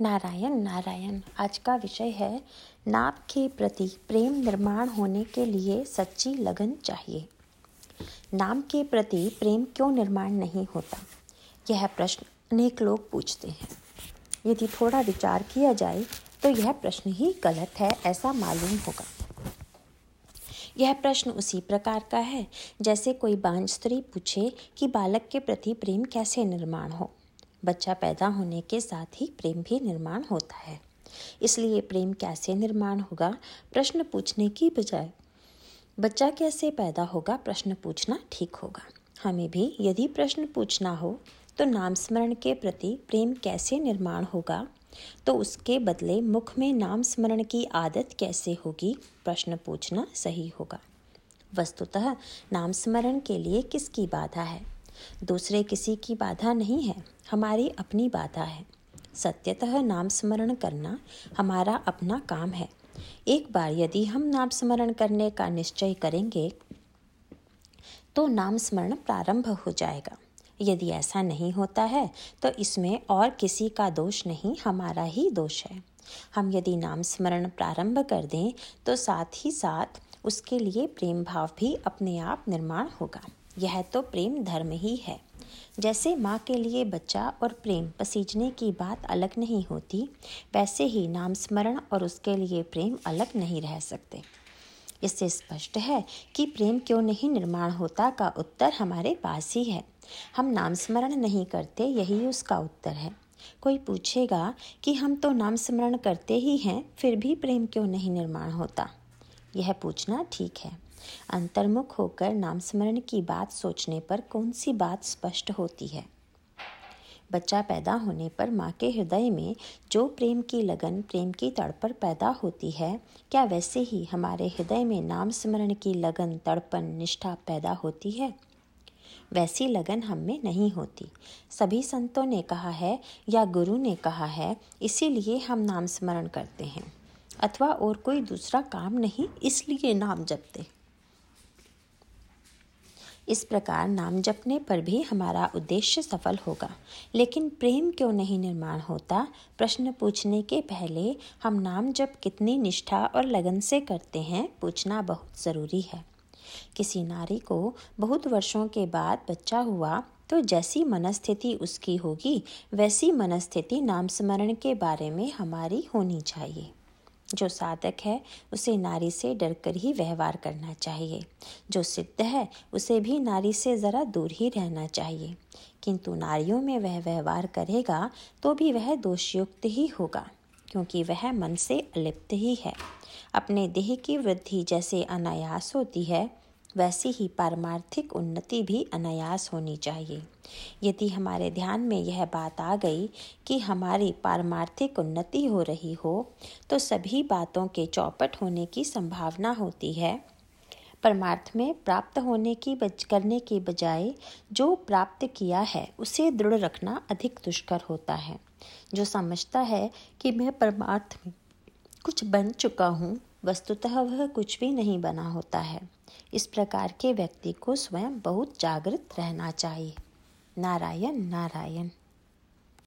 नारायण नारायण, आज का विषय है नाप के प्रति प्रेम निर्माण होने के लिए सच्ची लगन चाहिए। नाम के प्रति प्रेम क्यों निर्माण नहीं होता? यह प्रश्न अनेक लोग पूछते हैं। यदि थोड़ा विचार किया जाए तो यह प्रश्न ही गलत है, ऐसा मालूम होगा। यह प्रश्न उसी प्रकार का है, जैसे कोई बांझ स्त्री पूछे कि बालक के प्रति प्रेम कैसे निर्माण हो। बच्चा पैदा होने के साथ ही प्रेम भी निर्माण होता है। इसलिए प्रेम कैसे निर्माण होगा? प्रश्न पूछने की बजाय, बच्चा कैसे पैदा होगा? प्रश्न पूछना ठीक होगा। हमें भी यदि प्रश्न पूछना हो तो नाम स्मरण के प्रति प्रेम कैसे निर्माण होगा? तो उसके बदले मुख में नाम स्मरण की आदत कैसे होगी? प्रश्न पूछना सही होगा। वस्तुतः नाम स्मरण के लिए किसकी बाधा है? दूसरे किसी की बाधा नहीं है, हमारी अपनी बाधा है। सत्यतः नाम स्मरण करना हमारा अपना काम है। एक बार यदि हम नाम स्मरण करने का निश्चय करेंगे तो नाम स्मरण प्रारंभ हो जाएगा। यदि ऐसा नहीं होता है तो इसमें और किसी का दोष नहीं, हमारा ही दोष है। हम यदि नाम स्मरण प्रारंभ कर दें तो साथ ही साथ उसके लिए प्रेम भाव भी अपने आप निर्माण होगा। यह तो प्रेम धर्म ही है। जैसे माँ के लिए बच्चा और प्रेम पसीजने की बात अलग नहीं होती, वैसे ही नाम स्मरण और उसके लिए प्रेम अलग नहीं रह सकते। इससे स्पष्ट है कि प्रेम क्यों नहीं निर्माण होता का उत्तर हमारे पास ही है। हम नाम स्मरण नहीं करते, यही उसका उत्तर है। कोई पूछेगा कि हम तो नाम स्मरण करते ही हैं, फिर भी प्रेम क्यों नहीं निर्माण होता? यह पूछना ठीक है। अंतर्मुख होकर नाम स्मरण की बात सोचने पर कौन सी बात स्पष्ट होती है? बच्चा पैदा होने पर माँ के हृदय में जो प्रेम की लगन, प्रेम की तड़पड़ पैदा होती है, क्या वैसे ही हमारे हृदय में नाम स्मरण की लगन तड़पन निष्ठा पैदा होती है? वैसी लगन हम में नहीं होती। सभी संतों ने कहा है या गुरु ने कहा है, इसीलिए हम नाम स्मरण करते हैं। अथवा और कोई दूसरा काम नहीं, इसलिए नाम जपते। इस प्रकार नाम जपने पर भी हमारा उद्देश्य सफल होगा। लेकिन प्रेम क्यों नहीं निर्माण होता? प्रश्न पूछने के पहले हम नाम जप कितनी निष्ठा और लगन से करते हैं पूछना बहुत ज़रूरी है। किसी नारी को बहुत वर्षों के बाद बच्चा हुआ तो जैसी मनस्थिति उसकी होगी, वैसी मनस्थिति नाम स्मरण के बारे में हमारी होनी चाहिए। जो साधक है, उसे नारी से डरकर ही व्यवहार करना चाहिए। जो सिद्ध है, उसे भी नारी से ज़रा दूर ही रहना चाहिए। किंतु नारियों में वह व्यवहार करेगा तो भी वह दोषयुक्त ही होगा, क्योंकि वह मन से अलिप्त ही है। अपने देह की वृद्धि जैसे अनायास होती है वैसी ही पारमार्थिक उन्नति भी अनायास होनी चाहिए। यदि हमारे ध्यान में यह बात आ गई कि हमारी पारमार्थिक उन्नति हो रही हो तो सभी बातों के चौपट होने की संभावना होती है। परमार्थ में प्राप्त होने की बच करने के बजाय जो प्राप्त किया है, उसे दृढ़ रखना अधिक दुष्कर होता है। जो समझता है कि मैं परमार्थ में कुछ बन चुका हूँ वस्तुतः वह कुछ भी नहीं बना होता है। इस प्रकार के व्यक्ति को स्वयं बहुत जागृत रहना चाहिए। नारायण नारायण।